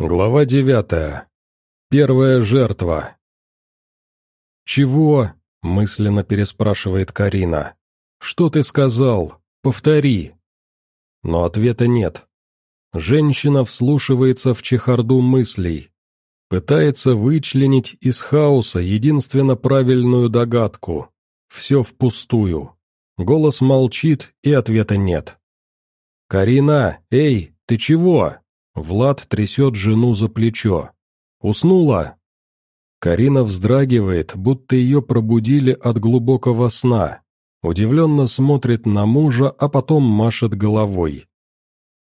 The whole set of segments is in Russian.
Глава девятая. Первая жертва. «Чего?» — мысленно переспрашивает Карина. «Что ты сказал? Повтори». Но ответа нет. Женщина вслушивается в чехарду мыслей. Пытается вычленить из хаоса единственно правильную догадку. Все впустую. Голос молчит, и ответа нет. «Карина, эй, ты чего?» Влад трясет жену за плечо. «Уснула?» Карина вздрагивает, будто ее пробудили от глубокого сна. Удивленно смотрит на мужа, а потом машет головой.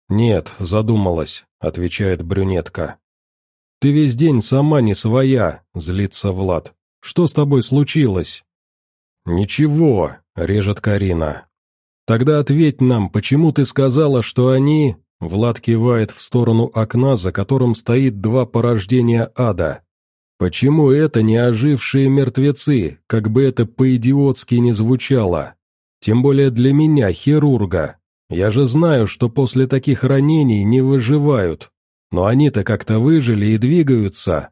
«Нет, задумалась», — отвечает брюнетка. «Ты весь день сама не своя», — злится Влад. «Что с тобой случилось?» «Ничего», — режет Карина. «Тогда ответь нам, почему ты сказала, что они...» Влад кивает в сторону окна, за которым стоит два порождения ада. Почему это не ожившие мертвецы, как бы это по-идиотски не звучало? Тем более для меня, хирурга. Я же знаю, что после таких ранений не выживают. Но они-то как-то выжили и двигаются.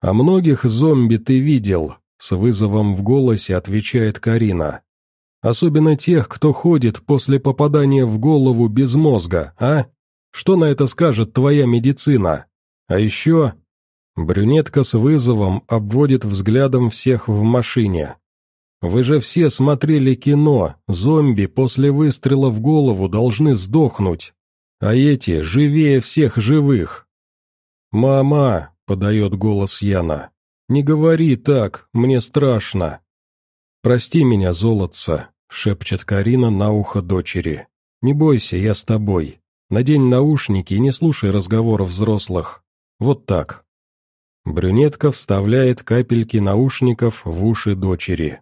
А многих зомби ты видел, с вызовом в голосе отвечает Карина. Особенно тех, кто ходит после попадания в голову без мозга, а? Что на это скажет твоя медицина? А еще...» Брюнетка с вызовом обводит взглядом всех в машине. «Вы же все смотрели кино, зомби после выстрела в голову должны сдохнуть, а эти живее всех живых». «Мама», — подает голос Яна, — «не говори так, мне страшно». «Прости меня, золотца», — шепчет Карина на ухо дочери. «Не бойся, я с тобой. Надень наушники и не слушай разговоров взрослых. Вот так». Брюнетка вставляет капельки наушников в уши дочери.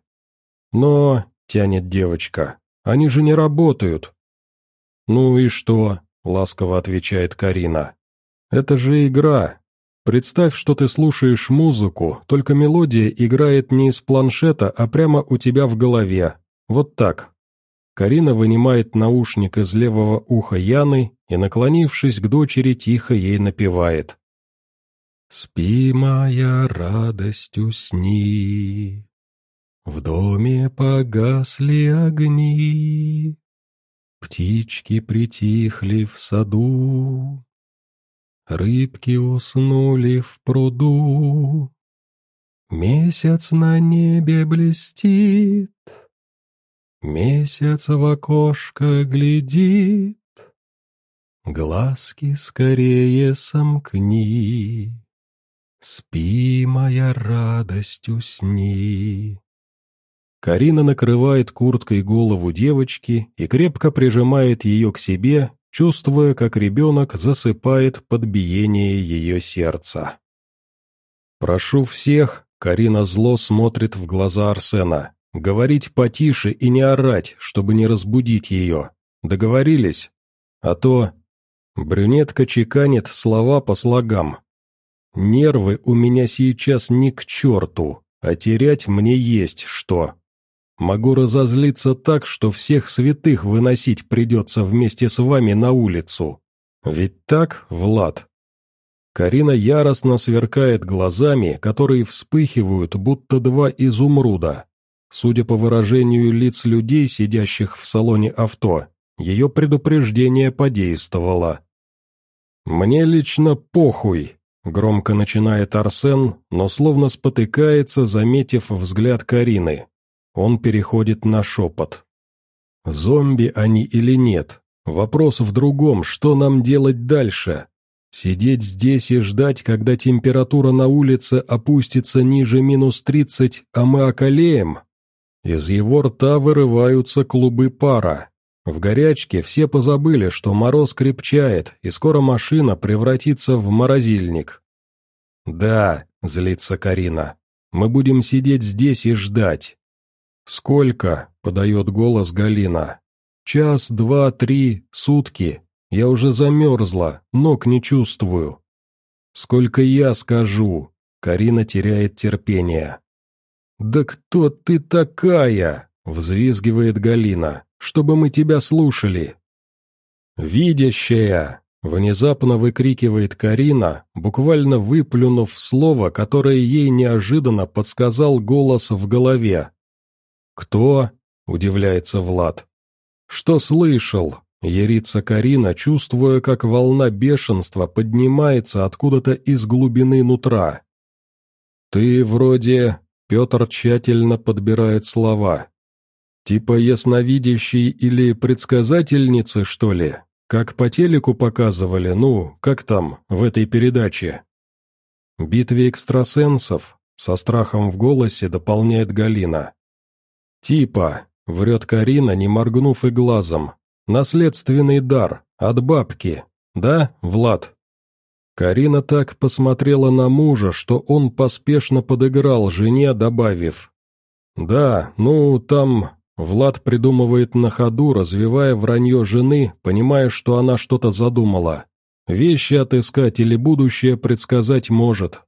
«Но», — тянет девочка, — «они же не работают». «Ну и что?» — ласково отвечает Карина. «Это же игра, Представь, что ты слушаешь музыку, только мелодия играет не из планшета, а прямо у тебя в голове. Вот так. Карина вынимает наушник из левого уха Яны и, наклонившись к дочери, тихо ей напевает. «Спи, моя радость, усни, в доме погасли огни, птички притихли в саду, Рыбки уснули в пруду. Месяц на небе блестит, Месяц в окошко глядит. Глазки скорее сомкни, Спи, моя радость, усни. Карина накрывает курткой голову девочки и крепко прижимает ее к себе, чувствуя, как ребенок засыпает под биение ее сердца. «Прошу всех», — Карина зло смотрит в глаза Арсена, — «говорить потише и не орать, чтобы не разбудить ее. Договорились? А то...» Брюнетка чеканит слова по слогам. «Нервы у меня сейчас не к черту, а терять мне есть что». Могу разозлиться так, что всех святых выносить придется вместе с вами на улицу. Ведь так, Влад?» Карина яростно сверкает глазами, которые вспыхивают, будто два изумруда. Судя по выражению лиц людей, сидящих в салоне авто, ее предупреждение подействовало. «Мне лично похуй», — громко начинает Арсен, но словно спотыкается, заметив взгляд Карины. Он переходит на шепот. «Зомби они или нет? Вопрос в другом, что нам делать дальше? Сидеть здесь и ждать, когда температура на улице опустится ниже минус тридцать, а мы околеем?» Из его рта вырываются клубы пара. В горячке все позабыли, что мороз крепчает, и скоро машина превратится в морозильник. «Да», — злится Карина, — «мы будем сидеть здесь и ждать. «Сколько?» — подает голос Галина. «Час, два, три, сутки. Я уже замерзла, ног не чувствую». «Сколько я скажу?» — Карина теряет терпение. «Да кто ты такая?» — взвизгивает Галина. «Чтобы мы тебя слушали». «Видящая!» — Внезапно выкрикивает Карина, буквально выплюнув слово, которое ей неожиданно подсказал голос в голове. «Кто?» — удивляется Влад. «Что слышал?» — ерится Карина, чувствуя, как волна бешенства поднимается откуда-то из глубины нутра. «Ты вроде...» — Петр тщательно подбирает слова. «Типа ясновидящий или предсказательницы, что ли?» Как по телеку показывали, ну, как там, в этой передаче. «Битве экстрасенсов», — со страхом в голосе дополняет Галина. «Типа», — врет Карина, не моргнув и глазом, — «наследственный дар, от бабки, да, Влад?» Карина так посмотрела на мужа, что он поспешно подыграл жене, добавив. «Да, ну, там, Влад придумывает на ходу, развивая вранье жены, понимая, что она что-то задумала. Вещи отыскать или будущее предсказать может.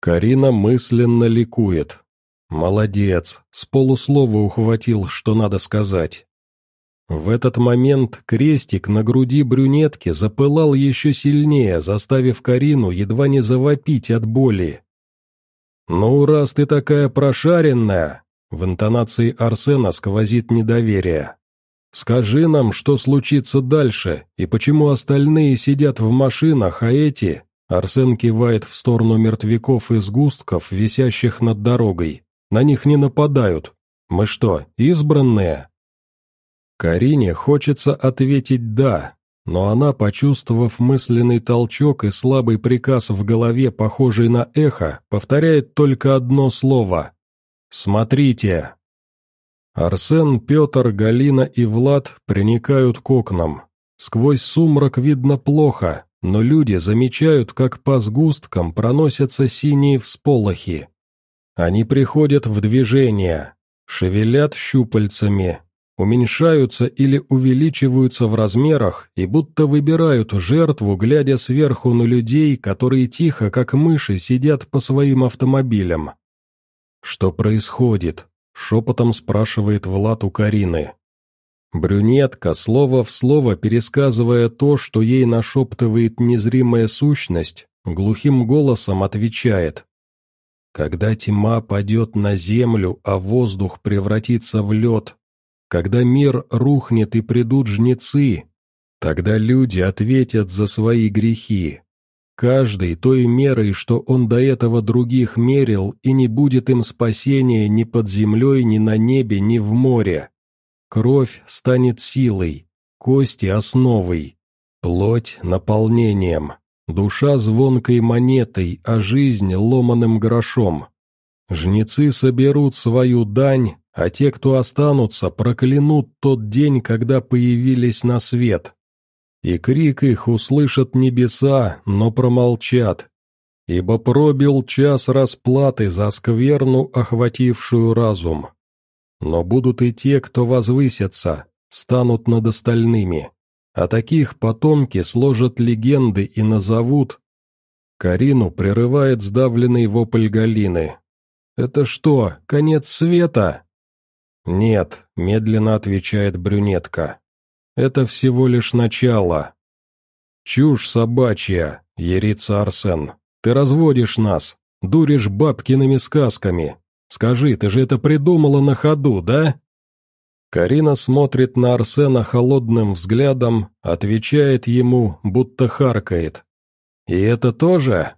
Карина мысленно ликует. Молодец, с полуслова ухватил, что надо сказать. В этот момент крестик на груди брюнетки запылал еще сильнее, заставив Карину едва не завопить от боли. «Ну, раз ты такая прошаренная, в интонации Арсена сквозит недоверие. «Скажи нам, что случится дальше, и почему остальные сидят в машинах, а эти...» Арсен кивает в сторону мертвяков и сгустков, висящих над дорогой. «На них не нападают. Мы что, избранные?» Карине хочется ответить «да», но она, почувствовав мысленный толчок и слабый приказ в голове, похожий на эхо, повторяет только одно слово «Смотрите!» Арсен, Петр, Галина и Влад приникают к окнам. Сквозь сумрак видно плохо, но люди замечают, как по сгусткам проносятся синие всполохи. Они приходят в движение, шевелят щупальцами, уменьшаются или увеличиваются в размерах и будто выбирают жертву, глядя сверху на людей, которые тихо, как мыши, сидят по своим автомобилям. «Что происходит?» — шепотом спрашивает Влад у Карины. Брюнетка, слово в слово пересказывая то, что ей нашептывает незримая сущность, глухим голосом отвечает. «Когда тьма падет на землю, а воздух превратится в лед, когда мир рухнет и придут жнецы, тогда люди ответят за свои грехи, Каждый той мерой, что он до этого других мерил, и не будет им спасения ни под землей, ни на небе, ни в море. Кровь станет силой, кости – основой, плоть – наполнением, душа – звонкой монетой, а жизнь – ломаным грошом. Жнецы соберут свою дань, а те, кто останутся, проклянут тот день, когда появились на свет и крик их услышат небеса, но промолчат, ибо пробил час расплаты за скверну, охватившую разум. Но будут и те, кто возвысятся, станут над остальными, а таких потомки сложат легенды и назовут... Карину прерывает сдавленный вопль Галины. «Это что, конец света?» «Нет», — медленно отвечает брюнетка. Это всего лишь начало. Чушь собачья, ерится Арсен. Ты разводишь нас, дуришь бабкиными сказками. Скажи, ты же это придумала на ходу, да? Карина смотрит на Арсена холодным взглядом, отвечает ему, будто харкает. «И это тоже?»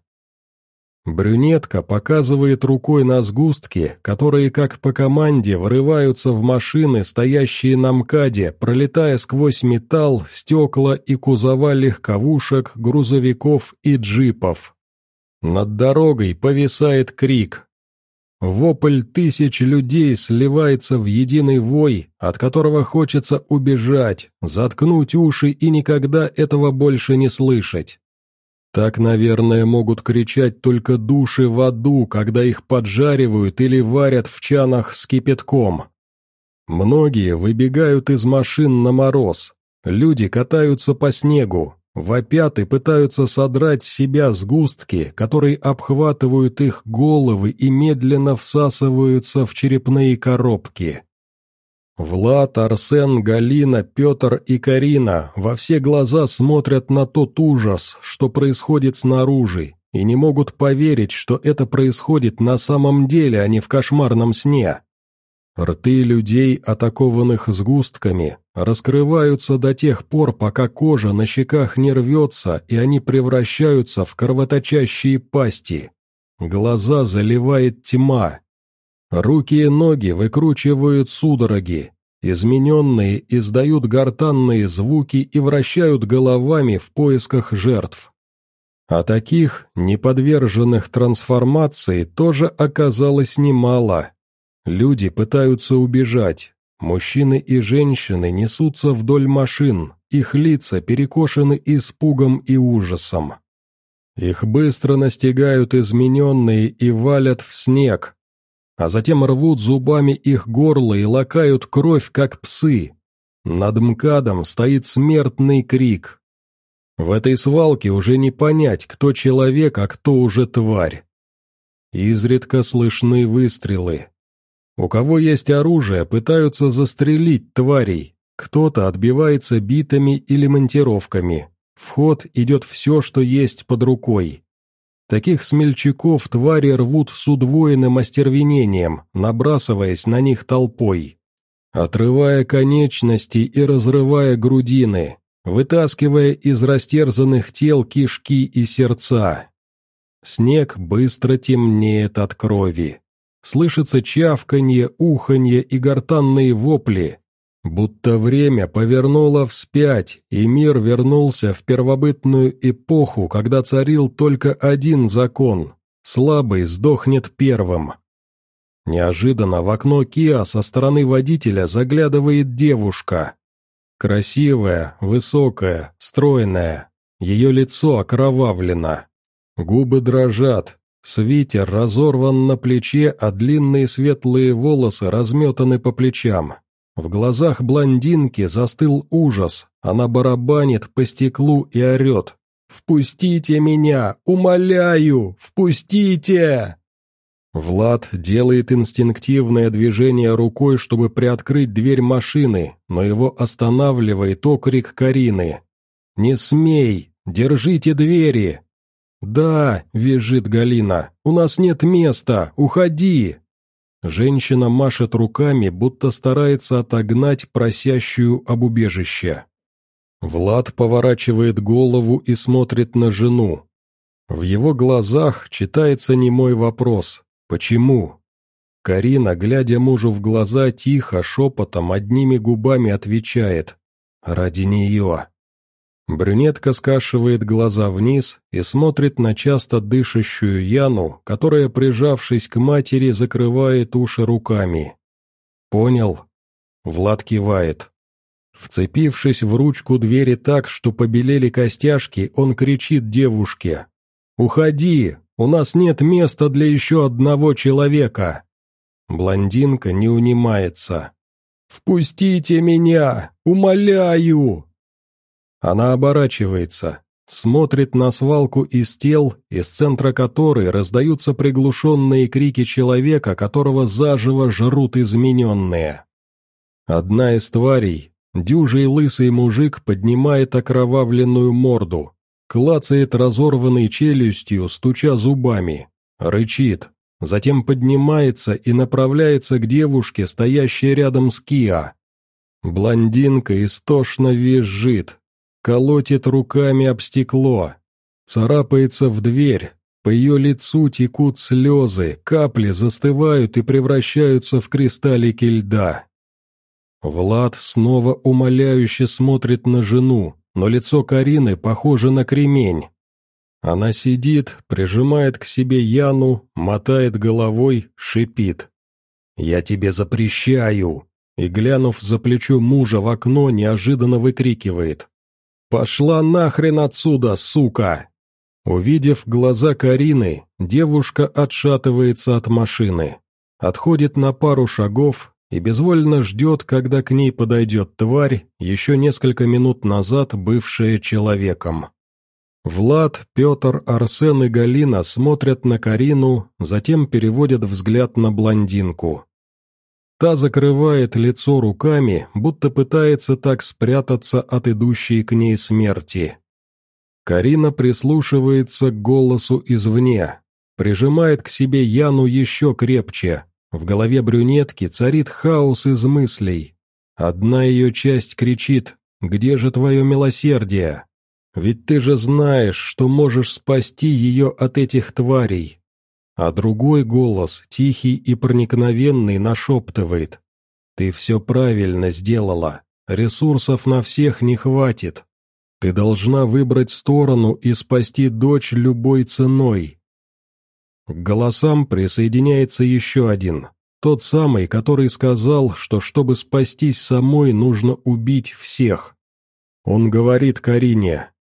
Брюнетка показывает рукой на сгустки, которые как по команде врываются в машины, стоящие на МКАДе, пролетая сквозь металл, стекла и кузова легковушек, грузовиков и джипов. Над дорогой повисает крик. Вопль тысяч людей сливается в единый вой, от которого хочется убежать, заткнуть уши и никогда этого больше не слышать. Так, наверное, могут кричать только души в аду, когда их поджаривают или варят в чанах с кипятком. Многие выбегают из машин на мороз, люди катаются по снегу, вопят и пытаются содрать с себя сгустки, которые обхватывают их головы и медленно всасываются в черепные коробки. Влад, Арсен, Галина, Петр и Карина во все глаза смотрят на тот ужас, что происходит снаружи, и не могут поверить, что это происходит на самом деле, а не в кошмарном сне. Рты людей, атакованных сгустками, раскрываются до тех пор, пока кожа на щеках не рвется, и они превращаются в кровоточащие пасти. Глаза заливает тьма, Руки и ноги выкручивают судороги, измененные издают гортанные звуки и вращают головами в поисках жертв. А таких, неподверженных трансформации, тоже оказалось немало. Люди пытаются убежать, мужчины и женщины несутся вдоль машин, их лица перекошены испугом и ужасом. Их быстро настигают измененные и валят в снег, а затем рвут зубами их горло и лакают кровь, как псы. Над МКАДом стоит смертный крик. В этой свалке уже не понять, кто человек, а кто уже тварь. Изредка слышны выстрелы. У кого есть оружие, пытаются застрелить тварей, кто-то отбивается битами или монтировками. В ход идет все, что есть под рукой. Таких смельчаков твари рвут с удвоенным остервенением, набрасываясь на них толпой. Отрывая конечности и разрывая грудины, вытаскивая из растерзанных тел кишки и сердца. Снег быстро темнеет от крови. Слышится чавканье, уханье и гортанные вопли, Будто время повернуло вспять, и мир вернулся в первобытную эпоху, когда царил только один закон – слабый сдохнет первым. Неожиданно в окно Киа со стороны водителя заглядывает девушка. Красивая, высокая, стройная. Ее лицо окровавлено. Губы дрожат, свитер разорван на плече, а длинные светлые волосы разметаны по плечам. В глазах блондинки застыл ужас, она барабанит по стеклу и орет. «Впустите меня! Умоляю! Впустите!» Влад делает инстинктивное движение рукой, чтобы приоткрыть дверь машины, но его останавливает окрик Карины. «Не смей! Держите двери!» «Да!» — визжит Галина. «У нас нет места! Уходи!» Женщина машет руками, будто старается отогнать просящую об убежище. Влад поворачивает голову и смотрит на жену. В его глазах читается немой вопрос «Почему?». Карина, глядя мужу в глаза, тихо, шепотом, одними губами отвечает «Ради нее». Брюнетка скашивает глаза вниз и смотрит на часто дышащую Яну, которая, прижавшись к матери, закрывает уши руками. «Понял?» Влад кивает. Вцепившись в ручку двери так, что побелели костяшки, он кричит девушке. «Уходи! У нас нет места для еще одного человека!» Блондинка не унимается. «Впустите меня! Умоляю!» Она оборачивается, смотрит на свалку из тел, из центра которой раздаются приглушенные крики человека, которого заживо жрут измененные. Одна из тварей, дюжий лысый мужик, поднимает окровавленную морду, клацает разорванной челюстью, стуча зубами, рычит, затем поднимается и направляется к девушке, стоящей рядом с Киа. Блондинка истошно визжит, колотит руками об стекло, царапается в дверь, по ее лицу текут слезы, капли застывают и превращаются в кристаллики льда. Влад снова умоляюще смотрит на жену, но лицо Карины похоже на кремень. Она сидит, прижимает к себе Яну, мотает головой, шипит. «Я тебе запрещаю!» И, глянув за плечо мужа в окно, неожиданно выкрикивает. «Пошла нахрен отсюда, сука!» Увидев глаза Карины, девушка отшатывается от машины, отходит на пару шагов и безвольно ждет, когда к ней подойдет тварь, еще несколько минут назад бывшая человеком. Влад, Петр, Арсен и Галина смотрят на Карину, затем переводят взгляд на блондинку. Та закрывает лицо руками, будто пытается так спрятаться от идущей к ней смерти. Карина прислушивается к голосу извне, прижимает к себе Яну еще крепче. В голове брюнетки царит хаос из мыслей. Одна ее часть кричит «Где же твое милосердие?» Ведь ты же знаешь, что можешь спасти ее от этих тварей. А другой голос, тихий и проникновенный, нашептывает. «Ты все правильно сделала. Ресурсов на всех не хватит. Ты должна выбрать сторону и спасти дочь любой ценой». К голосам присоединяется еще один. Тот самый, который сказал, что чтобы спастись самой, нужно убить всех. Он говорит Карине,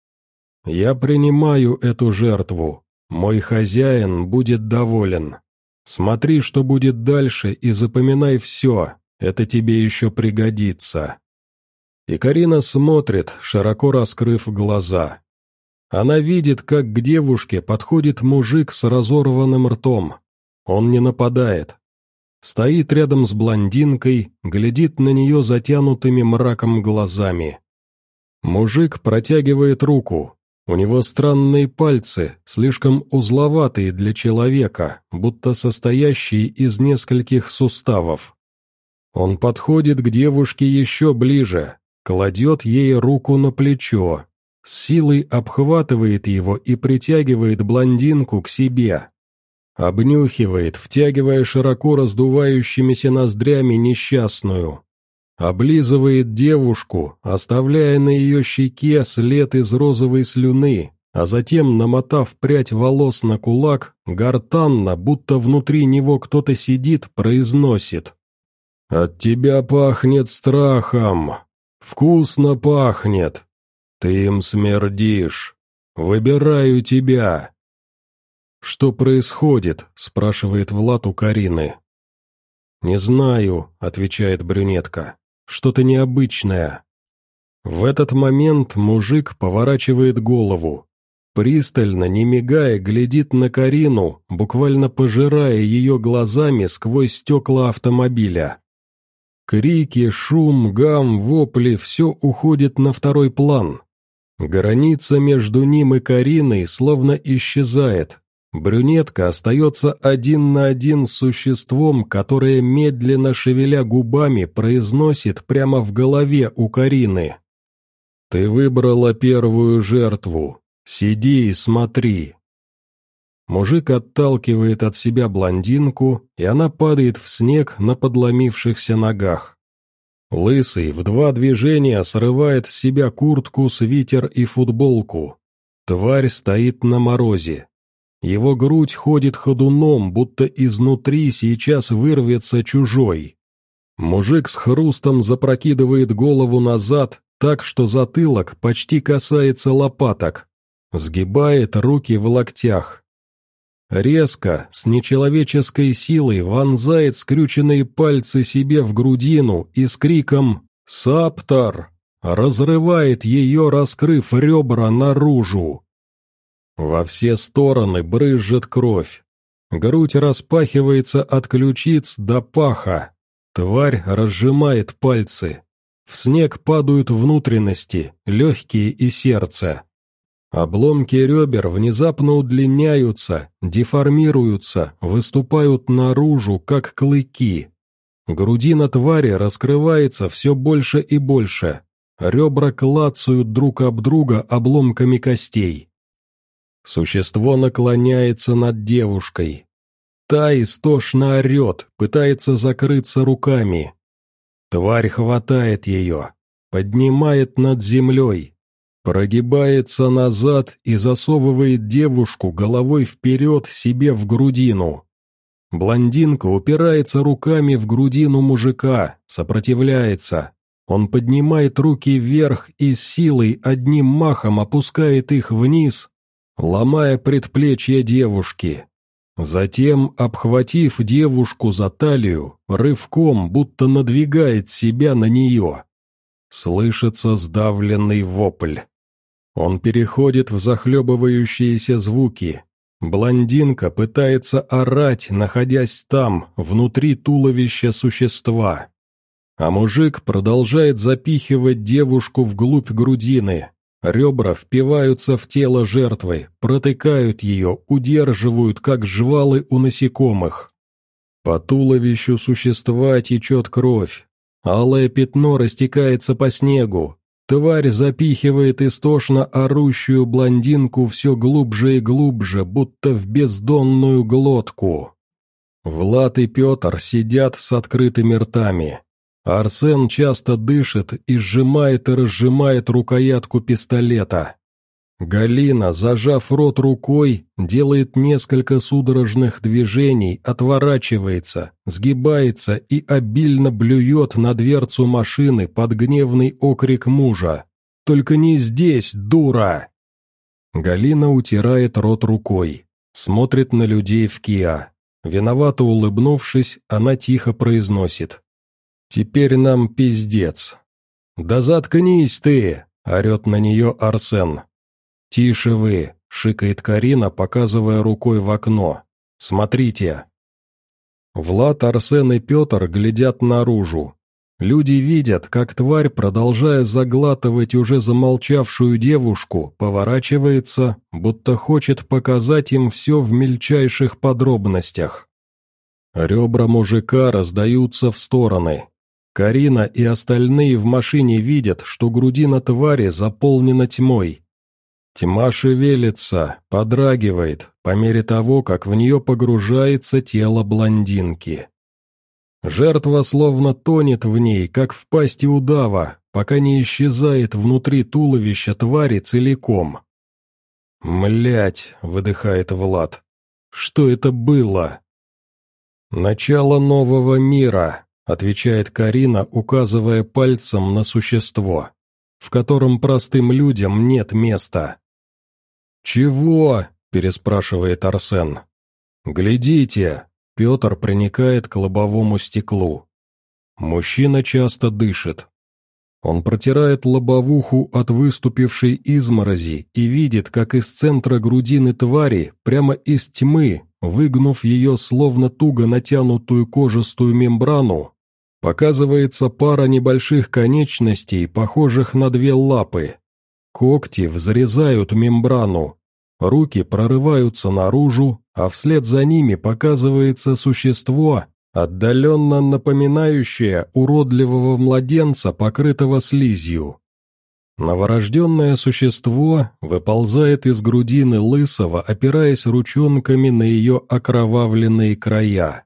«Я принимаю эту жертву, мой хозяин будет доволен. Смотри, что будет дальше, и запоминай все, это тебе еще пригодится». И Карина смотрит, широко раскрыв глаза. Она видит, как к девушке подходит мужик с разорванным ртом. Он не нападает. Стоит рядом с блондинкой, глядит на нее затянутыми мраком глазами. Мужик протягивает руку, у него странные пальцы, слишком узловатые для человека, будто состоящие из нескольких суставов. Он подходит к девушке еще ближе, кладет ей руку на плечо, с силой обхватывает его и притягивает блондинку к себе. Обнюхивает, втягивая широко раздувающимися ноздрями несчастную. Облизывает девушку, оставляя на ее щеке след из розовой слюны, а затем, намотав прядь волос на кулак, гортанно, будто внутри него кто-то сидит, произносит. «От тебя пахнет страхом. Вкусно пахнет. Ты им смердишь. Выбираю тебя». «Что происходит?» – спрашивает Влад у Карины. «Не знаю», – отвечает брюнетка что-то необычное. В этот момент мужик поворачивает голову. Пристально, не мигая, глядит на Карину, буквально пожирая ее глазами сквозь стекла автомобиля. Крики, шум, гам, вопли – все уходит на второй план. Граница между ним и Кариной словно исчезает, Брюнетка остается один на один с существом, которое, медленно шевеля губами, произносит прямо в голове у Карины. «Ты выбрала первую жертву. Сиди и смотри». Мужик отталкивает от себя блондинку, и она падает в снег на подломившихся ногах. Лысый в два движения срывает с себя куртку, свитер и футболку. Тварь стоит на морозе, его грудь ходит ходуном, будто изнутри сейчас вырвется чужой. Мужик с хрустом запрокидывает голову назад, так что затылок почти касается лопаток. Сгибает руки в локтях. Резко, с нечеловеческой силой вонзает скрюченные пальцы себе в грудину и с криком «Саптор!» разрывает ее, раскрыв ребра наружу. Во все стороны брызжет кровь. Грудь распахивается от ключиц до паха. Тварь разжимает пальцы. В снег падают внутренности, легкие и сердце. Обломки ребер внезапно удлиняются, деформируются, выступают наружу, как клыки. Грудина твари раскрывается все больше и больше. Ребра клацают друг об друга обломками костей. Существо наклоняется над девушкой. Та истошно орет, пытается закрыться руками. Тварь хватает ее, поднимает над землей, прогибается назад и засовывает девушку головой вперед себе в грудину. Блондинка упирается руками в грудину мужика, сопротивляется. Он поднимает руки вверх и силой одним махом опускает их вниз, ломая предплечье девушки. Затем, обхватив девушку за талию, рывком, будто надвигает себя на нее. Слышится сдавленный вопль. Он переходит в захлебывающиеся звуки. Блондинка пытается орать, находясь там, внутри туловища существа. А мужик продолжает запихивать девушку вглубь грудины. Ребра впиваются в тело жертвы, протыкают ее, удерживают, как жвалы у насекомых. По туловищу существа течет кровь. Алое пятно растекается по снегу. Тварь запихивает истошно орущую блондинку все глубже и глубже, будто в бездонную глотку. Влад и Петр сидят с открытыми ртами. Арсен часто дышит и сжимает и разжимает рукоятку пистолета. Галина, зажав рот рукой, делает несколько судорожных движений, отворачивается, сгибается и обильно блюет на дверцу машины под гневный окрик мужа. «Только не здесь, дура!» Галина утирает рот рукой, смотрит на людей в Киа. Виновато улыбнувшись, она тихо произносит. «Теперь нам пиздец». «Да заткнись ты!» — орет на нее Арсен. «Тише вы!» — шикает Карина, показывая рукой в окно. «Смотрите!» Влад, Арсен и Петр глядят наружу. Люди видят, как тварь, продолжая заглатывать уже замолчавшую девушку, поворачивается, будто хочет показать им все в мельчайших подробностях. Ребра мужика раздаются в стороны. Карина и остальные в машине видят, что грудина твари заполнена тьмой, Тьма шевелится, подрагивает, по мере того, как в нее погружается тело блондинки. Жертва словно тонет в ней, как в пасти удава, пока не исчезает внутри туловища твари целиком. «Млять!» — выдыхает Влад. «Что это было?» «Начало нового мира», — отвечает Карина, указывая пальцем на существо, в котором простым людям нет места. «Чего?» – переспрашивает Арсен. «Глядите!» – Петр проникает к лобовому стеклу. Мужчина часто дышит. Он протирает лобовуху от выступившей изморози и видит, как из центра грудины твари, прямо из тьмы, выгнув ее словно туго натянутую кожистую мембрану, показывается пара небольших конечностей, похожих на две лапы. Когти взрезают мембрану, Руки прорываются наружу, а вслед за ними показывается существо, отдаленно напоминающее уродливого младенца, покрытого слизью. Новорожденное существо выползает из грудины лысого, опираясь ручонками на ее окровавленные края.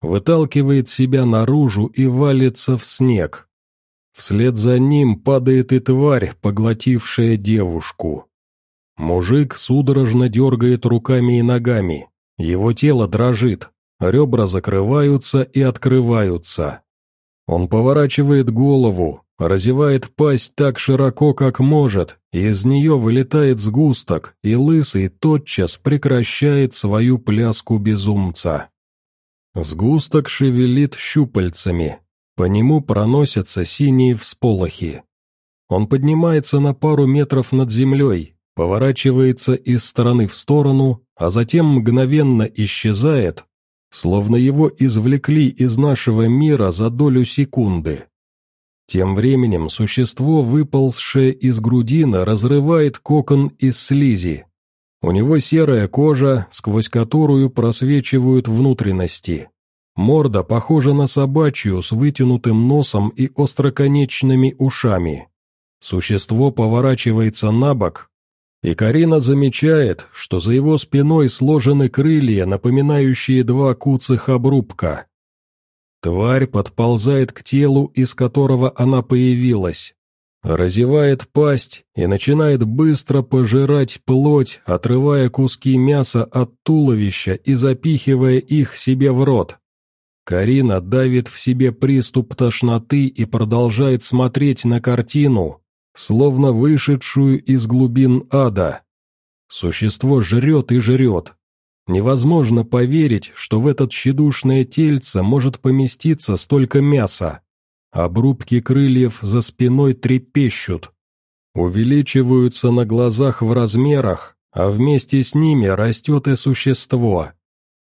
Выталкивает себя наружу и валится в снег. Вслед за ним падает и тварь, поглотившая девушку. Мужик судорожно дергает руками и ногами. Его тело дрожит, ребра закрываются и открываются. Он поворачивает голову, разевает пасть так широко, как может, и из нее вылетает сгусток, и лысый тотчас прекращает свою пляску безумца. Сгусток шевелит щупальцами, по нему проносятся синие всполохи. Он поднимается на пару метров над землей, поворачивается из стороны в сторону, а затем мгновенно исчезает, словно его извлекли из нашего мира за долю секунды. Тем временем существо, выползшее из грудины, разрывает кокон из слизи. У него серая кожа, сквозь которую просвечивают внутренности. Морда похожа на собачью с вытянутым носом и остроконечными ушами. Существо поворачивается на бок, и Карина замечает, что за его спиной сложены крылья, напоминающие два куцых обрубка. Тварь подползает к телу, из которого она появилась, разевает пасть и начинает быстро пожирать плоть, отрывая куски мяса от туловища и запихивая их себе в рот. Карина давит в себе приступ тошноты и продолжает смотреть на картину, словно вышедшую из глубин ада. Существо жрет и жрет. Невозможно поверить, что в этот тщедушное тельце может поместиться столько мяса. Обрубки крыльев за спиной трепещут. Увеличиваются на глазах в размерах, а вместе с ними растет и существо.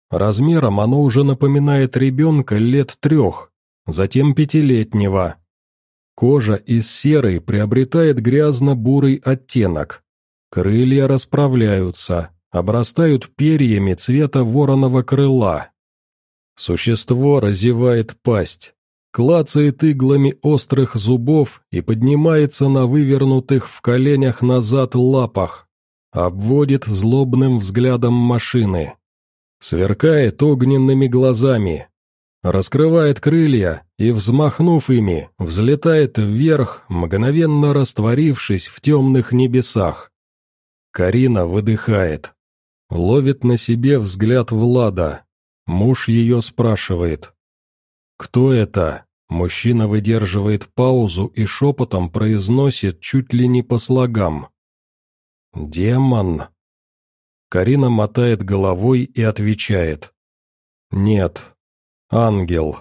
Размером оно уже напоминает ребенка лет трех, затем пятилетнего. Кожа из серой приобретает грязно-бурый оттенок. Крылья расправляются, обрастают перьями цвета вороного крыла. Существо разевает пасть, клацает иглами острых зубов и поднимается на вывернутых в коленях назад лапах, обводит злобным взглядом машины, сверкает огненными глазами, раскрывает крылья и, взмахнув ими, взлетает вверх, мгновенно растворившись в темных небесах. Карина выдыхает, ловит на себе взгляд Влада. Муж ее спрашивает. «Кто это?» Мужчина выдерживает паузу и шепотом произносит чуть ли не по слогам. «Демон». Карина мотает головой и отвечает. «Нет, ангел».